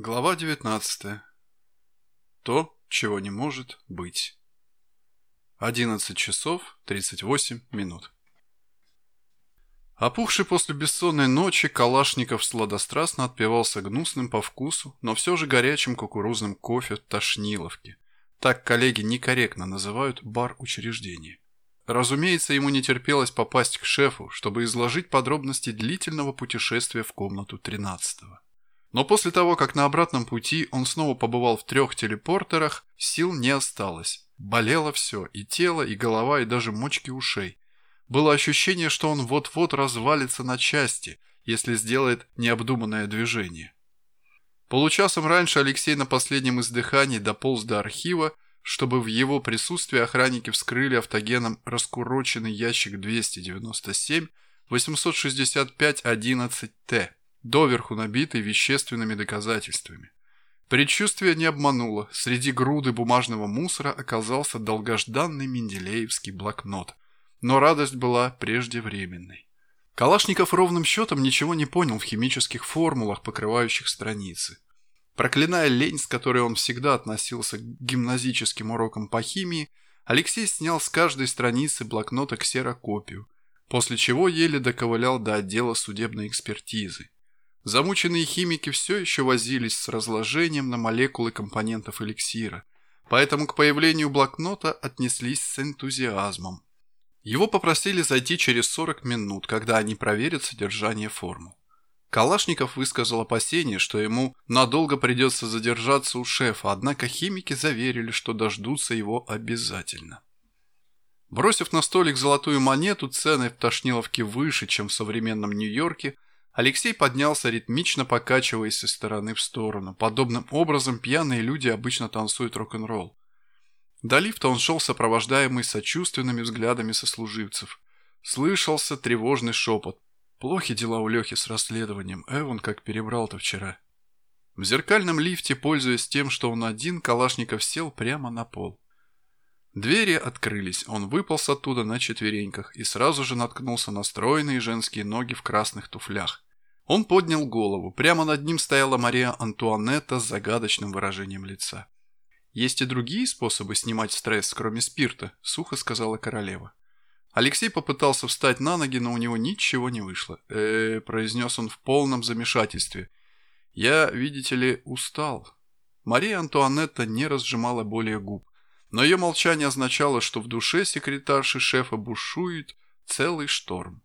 Глава 19. То, чего не может быть. 11 часов 38 минут. Опухший после бессонной ночи, Калашников сладострастно отпивался гнусным по вкусу, но все же горячим кукурузным кофе Тошниловки. Так коллеги некорректно называют бар учреждения. Разумеется, ему не терпелось попасть к шефу, чтобы изложить подробности длительного путешествия в комнату 13 -го. Но после того, как на обратном пути он снова побывал в трех телепортерах, сил не осталось. Болело все, и тело, и голова, и даже мочки ушей. Было ощущение, что он вот-вот развалится на части, если сделает необдуманное движение. Получасом раньше Алексей на последнем издыхании дополз до архива, чтобы в его присутствии охранники вскрыли автогеном раскуроченный ящик 297 865 11Т доверху набитый вещественными доказательствами. Предчувствие не обмануло. Среди груды бумажного мусора оказался долгожданный менделеевский блокнот. Но радость была преждевременной. Калашников ровным счетом ничего не понял в химических формулах, покрывающих страницы. Проклиная лень, с которой он всегда относился к гимназическим урокам по химии, Алексей снял с каждой страницы блокнота ксерокопию, после чего еле доковылял до отдела судебной экспертизы. Замученные химики все еще возились с разложением на молекулы компонентов эликсира, поэтому к появлению блокнота отнеслись с энтузиазмом. Его попросили зайти через 40 минут, когда они проверят содержание формул. Калашников высказал опасение, что ему надолго придется задержаться у шефа, однако химики заверили, что дождутся его обязательно. Бросив на столик золотую монету, цены в Тошниловке выше, чем в современном Нью-Йорке – Алексей поднялся, ритмично покачиваясь из стороны в сторону. Подобным образом пьяные люди обычно танцуют рок-н-ролл. До лифта он шел сопровождаемый сочувственными взглядами сослуживцев. Слышался тревожный шепот. Плохи дела у Лехи с расследованием. Эван как перебрал-то вчера. В зеркальном лифте, пользуясь тем, что он один, Калашников сел прямо на пол. Двери открылись, он выполз оттуда на четвереньках и сразу же наткнулся на стройные женские ноги в красных туфлях. Он поднял голову. Прямо над ним стояла Мария Антуанетта с загадочным выражением лица. «Есть и другие способы снимать стресс, кроме спирта», – сухо сказала королева. Алексей попытался встать на ноги, но у него ничего не вышло. э, произнес он в полном замешательстве. «Я, видите ли, устал». Мария Антуанетта не разжимала более губ. Но ее молчание означало, что в душе секретарши шефа бушует целый шторм.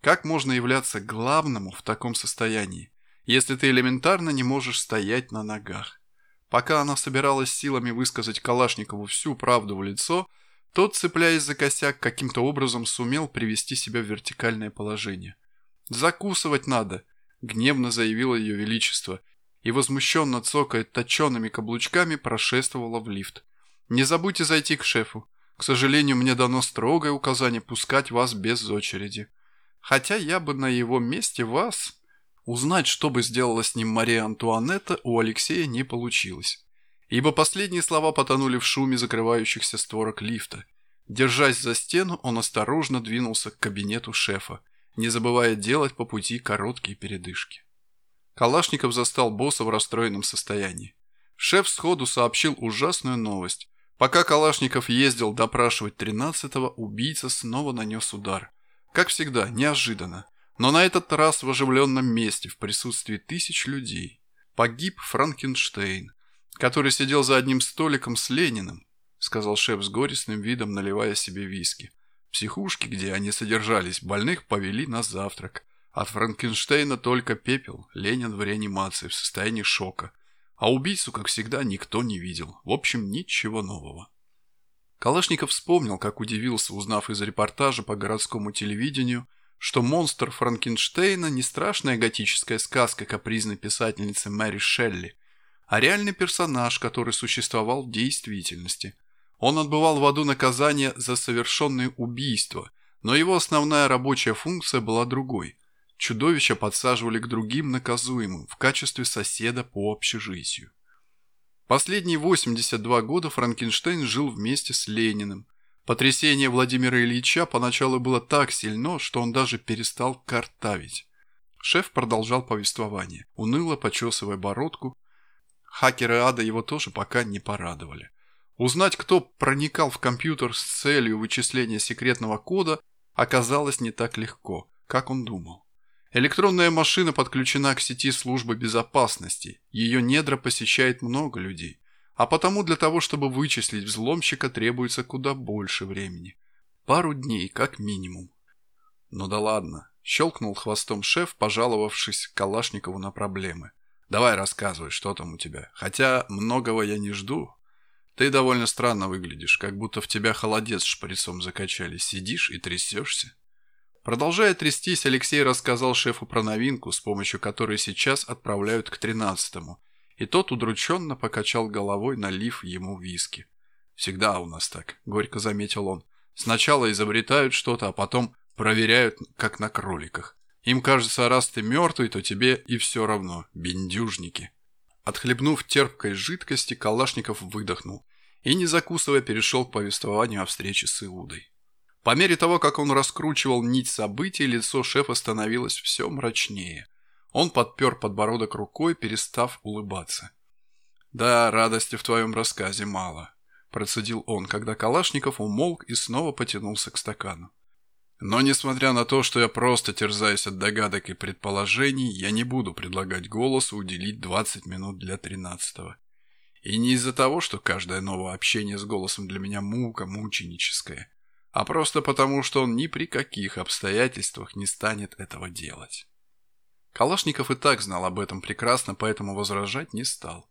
Как можно являться главному в таком состоянии, если ты элементарно не можешь стоять на ногах? Пока она собиралась силами высказать Калашникову всю правду в лицо, тот, цепляясь за косяк, каким-то образом сумел привести себя в вертикальное положение. «Закусывать надо», — гневно заявило ее величество, и возмущенно цокая точеными каблучками прошествовала в лифт. «Не забудьте зайти к шефу. К сожалению, мне дано строгое указание пускать вас без очереди». Хотя я бы на его месте вас... Узнать, что бы сделала с ним Мария Антуанетта, у Алексея не получилось. Ибо последние слова потонули в шуме закрывающихся створок лифта. Держась за стену, он осторожно двинулся к кабинету шефа, не забывая делать по пути короткие передышки. Калашников застал босса в расстроенном состоянии. Шеф сходу сообщил ужасную новость. Пока Калашников ездил допрашивать 13-го, убийца снова нанес удар. Как всегда, неожиданно. Но на этот раз в оживленном месте, в присутствии тысяч людей. Погиб Франкенштейн, который сидел за одним столиком с Лениным, сказал шеф с горестным видом, наливая себе виски. Психушки, где они содержались, больных повели на завтрак. От Франкенштейна только пепел, Ленин в реанимации, в состоянии шока. А убийцу, как всегда, никто не видел. В общем, ничего нового. Калашников вспомнил, как удивился, узнав из репортажа по городскому телевидению, что монстр Франкенштейна не страшная готическая сказка капризной писательницы Мэри Шелли, а реальный персонаж, который существовал в действительности. Он отбывал в аду наказание за совершенные убийства, но его основная рабочая функция была другой. Чудовища подсаживали к другим наказуемым в качестве соседа по общежитию. Последние 82 года Франкенштейн жил вместе с Лениным. Потрясение Владимира Ильича поначалу было так сильно, что он даже перестал картавить. Шеф продолжал повествование, уныло почесывая бородку. Хакеры ада его тоже пока не порадовали. Узнать, кто проникал в компьютер с целью вычисления секретного кода, оказалось не так легко, как он думал. Электронная машина подключена к сети службы безопасности, ее недра посещает много людей, а потому для того, чтобы вычислить взломщика, требуется куда больше времени. Пару дней, как минимум. Ну да ладно, щелкнул хвостом шеф, пожаловавшись Калашникову на проблемы. Давай рассказывай, что там у тебя. Хотя многого я не жду, ты довольно странно выглядишь, как будто в тебя холодец шприцом закачали. Сидишь и трясешься. Продолжая трястись, Алексей рассказал шефу про новинку, с помощью которой сейчас отправляют к тринадцатому. И тот удрученно покачал головой, налив ему виски. «Всегда у нас так», — горько заметил он. «Сначала изобретают что-то, а потом проверяют, как на кроликах. Им кажется, раз ты мертвый, то тебе и все равно, бендюжники». Отхлебнув терпкой жидкости, Калашников выдохнул и, не закусывая, перешел к повествованию о встрече с Иудой. По мере того, как он раскручивал нить событий, лицо шефа становилось все мрачнее. Он подпер подбородок рукой, перестав улыбаться. «Да, радости в твоем рассказе мало», – процедил он, когда Калашников умолк и снова потянулся к стакану. Но несмотря на то, что я просто терзаюсь от догадок и предположений, я не буду предлагать голосу уделить 20 минут для тринадцатого. И не из-за того, что каждое новое общение с голосом для меня мука мученическая, а просто потому, что он ни при каких обстоятельствах не станет этого делать. Калашников и так знал об этом прекрасно, поэтому возражать не стал.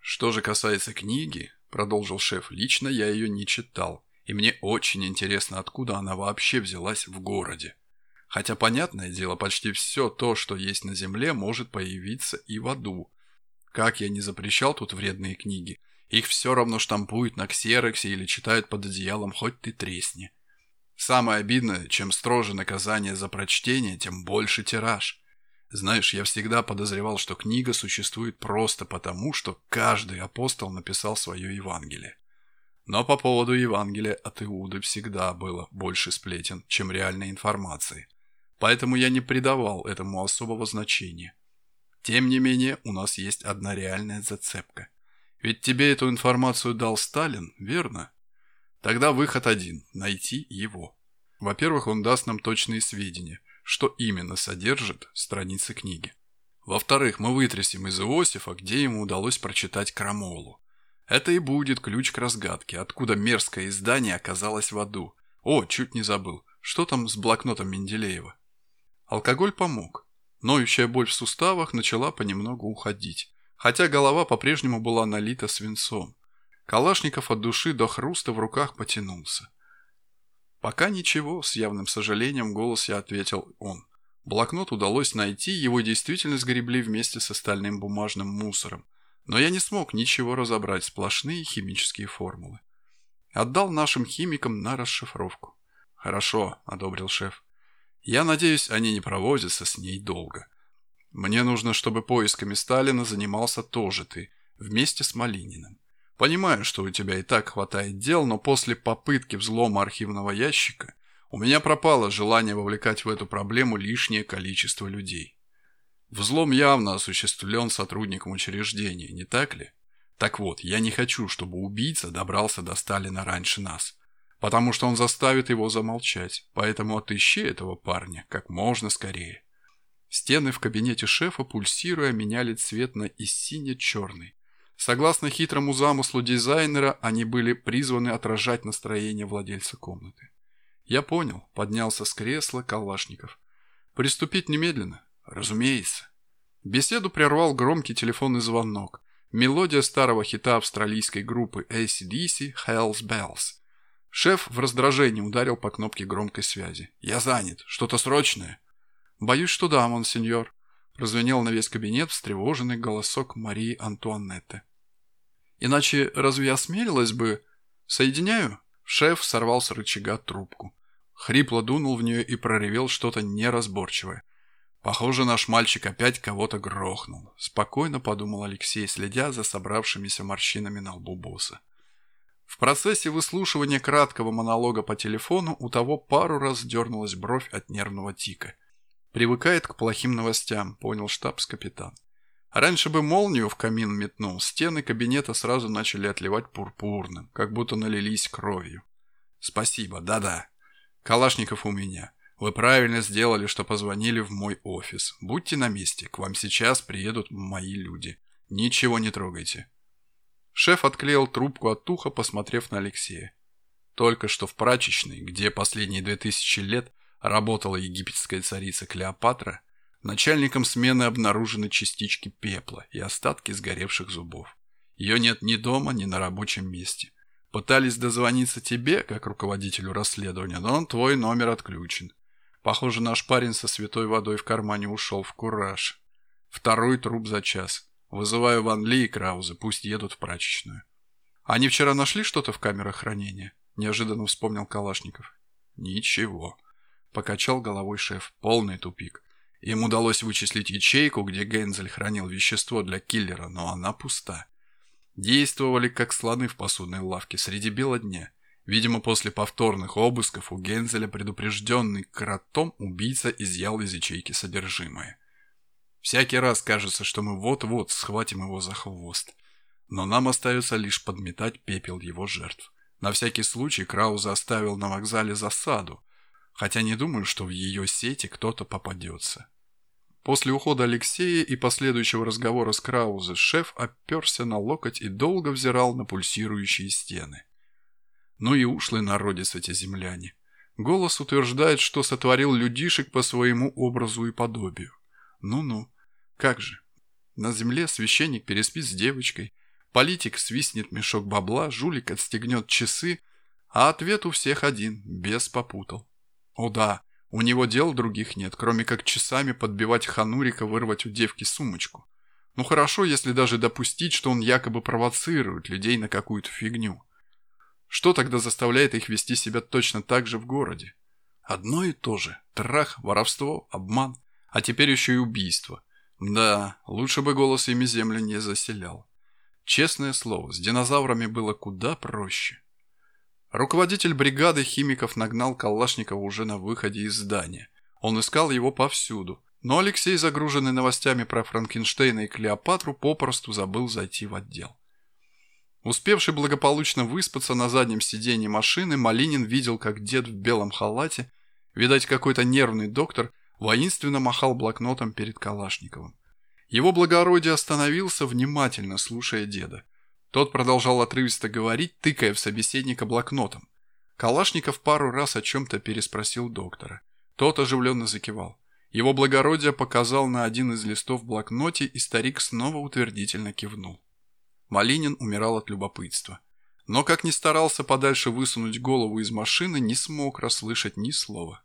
Что же касается книги, продолжил шеф, лично я ее не читал и мне очень интересно, откуда она вообще взялась в городе. Хотя, понятное дело, почти все то, что есть на Земле, может появиться и в аду. Как я не запрещал тут вредные книги, их все равно штампуют на ксероксе или читают под одеялом, хоть ты тресни. Самое обидное, чем строже наказание за прочтение, тем больше тираж. Знаешь, я всегда подозревал, что книга существует просто потому, что каждый апостол написал свое Евангелие. Но по поводу Евангелия от Иуды всегда было больше сплетен, чем реальной информации. Поэтому я не придавал этому особого значения. Тем не менее, у нас есть одна реальная зацепка. Ведь тебе эту информацию дал Сталин, верно? Тогда выход один – найти его. Во-первых, он даст нам точные сведения, что именно содержит страницы книги. Во-вторых, мы вытрясем из Иосифа, где ему удалось прочитать Крамолу. Это и будет ключ к разгадке, откуда мерзкое издание оказалось в аду. О, чуть не забыл. Что там с блокнотом Менделеева? Алкоголь помог. Ноющая боль в суставах начала понемногу уходить, хотя голова по-прежнему была налита свинцом. Калашников от души до хруста в руках потянулся. «Пока ничего», — с явным сожалением голос я ответил он. Блокнот удалось найти, его действительно сгребли вместе с остальным бумажным мусором. Но я не смог ничего разобрать, сплошные химические формулы. Отдал нашим химикам на расшифровку. «Хорошо», — одобрил шеф. «Я надеюсь, они не провозятся с ней долго. Мне нужно, чтобы поисками Сталина занимался тоже ты, вместе с Малининым. Понимаю, что у тебя и так хватает дел, но после попытки взлома архивного ящика у меня пропало желание вовлекать в эту проблему лишнее количество людей. Взлом явно осуществлен сотрудником учреждения, не так ли? Так вот, я не хочу, чтобы убийца добрался до Сталина раньше нас, потому что он заставит его замолчать, поэтому отыщи этого парня как можно скорее. Стены в кабинете шефа, пульсируя, меняли цвет на и сине-черный. Согласно хитрому замыслу дизайнера, они были призваны отражать настроение владельца комнаты. Я понял, поднялся с кресла Калашников. Приступить немедленно. Разумеется. Беседу прервал громкий телефонный звонок. Мелодия старого хита австралийской группы ACDC «Hell's Bells». Шеф в раздражении ударил по кнопке громкой связи. «Я занят. Что-то срочное?» «Боюсь, что да, монсеньор», – прозвенел на весь кабинет встревоженный голосок Марии Антуанетты. «Иначе разве я осмелилась бы...» «Соединяю?» Шеф сорвал с рычага трубку. Хрипло дунул в нее и проревел что-то неразборчивое. Похоже, наш мальчик опять кого-то грохнул. Спокойно подумал Алексей, следя за собравшимися морщинами на лбу босса. В процессе выслушивания краткого монолога по телефону у того пару раз дернулась бровь от нервного тика. «Привыкает к плохим новостям», — понял штабс-капитан. Раньше бы молнию в камин метнул, стены кабинета сразу начали отливать пурпурным, как будто налились кровью. Спасибо, да-да. Калашников у меня. Вы правильно сделали, что позвонили в мой офис. Будьте на месте, к вам сейчас приедут мои люди. Ничего не трогайте. Шеф отклеил трубку от уха, посмотрев на Алексея. Только что в прачечной, где последние две тысячи лет работала египетская царица Клеопатра, начальником смены обнаружены частички пепла и остатки сгоревших зубов. Ее нет ни дома, ни на рабочем месте. Пытались дозвониться тебе, как руководителю расследования, но твой номер отключен. Похоже, наш парень со святой водой в кармане ушел в кураж. Второй труп за час. Вызываю Ван Ли и Крауза, пусть едут в прачечную. Они вчера нашли что-то в камерах хранения? Неожиданно вспомнил Калашников. Ничего. Покачал головой шеф. Полный тупик. Им удалось вычислить ячейку, где Гензель хранил вещество для киллера, но она пуста. Действовали как слоны в посудной лавке среди бела дня. Видимо, после повторных обысков у Гензеля, предупрежденный кротом, убийца изъял из ячейки содержимое. Всякий раз кажется, что мы вот-вот схватим его за хвост. Но нам остается лишь подметать пепел его жертв. На всякий случай Крауза оставил на вокзале засаду, хотя не думаю, что в ее сети кто-то попадется. После ухода Алексея и последующего разговора с Краузе шеф оперся на локоть и долго взирал на пульсирующие стены. Ну и ушлый народец эти земляне. Голос утверждает, что сотворил людишек по своему образу и подобию. Ну-ну. Как же? На земле священник переспит с девочкой, политик свистнет мешок бабла, жулик отстегнет часы, а ответ у всех один – без попутал. О да, у него дел других нет, кроме как часами подбивать ханурика вырвать у девки сумочку. Ну хорошо, если даже допустить, что он якобы провоцирует людей на какую-то фигню. Что тогда заставляет их вести себя точно так же в городе? Одно и то же. Трах, воровство, обман, а теперь еще и убийство. Да, лучше бы голос ими землю не заселял. Честное слово, с динозаврами было куда проще. Руководитель бригады химиков нагнал Калашникова уже на выходе из здания. Он искал его повсюду, но Алексей, загруженный новостями про Франкенштейна и Клеопатру, попросту забыл зайти в отдел. Успевший благополучно выспаться на заднем сиденье машины, Малинин видел, как дед в белом халате, видать какой-то нервный доктор, воинственно махал блокнотом перед Калашниковым. Его благородие остановился, внимательно слушая деда. Тот продолжал отрывисто говорить, тыкая в собеседника блокнотом. Калашников пару раз о чем-то переспросил доктора. Тот оживленно закивал. Его благородие показал на один из листов в блокноте, и старик снова утвердительно кивнул. Малинин умирал от любопытства. Но, как ни старался подальше высунуть голову из машины, не смог расслышать ни слова.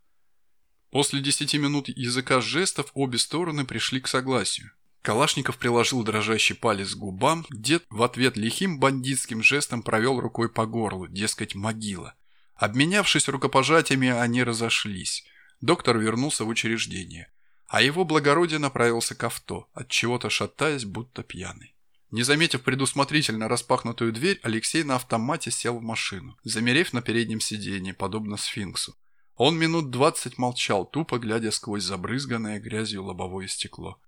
После десяти минут языка жестов обе стороны пришли к согласию. Калашников приложил дрожащий палец к губам, дед в ответ лихим бандитским жестом провел рукой по горлу, дескать, могила. Обменявшись рукопожатиями, они разошлись. Доктор вернулся в учреждение, а его благородие направился к авто, от чего-то шатаясь, будто пьяный. Не заметив предусмотрительно распахнутую дверь, Алексей на автомате сел в машину, замерев на переднем сиденье, подобно сфинксу. Он минут двадцать молчал, тупо глядя сквозь забрызганное грязью лобовое стекло.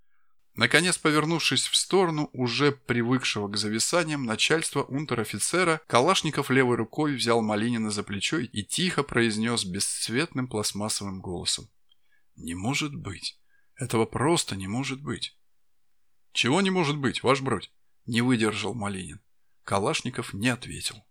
Наконец, повернувшись в сторону уже привыкшего к зависаниям начальства унтер-офицера, Калашников левой рукой взял Малинина за плечо и тихо произнес бесцветным пластмассовым голосом. «Не может быть. Этого просто не может быть». «Чего не может быть, ваш бродь?» – не выдержал Малинин. Калашников не ответил.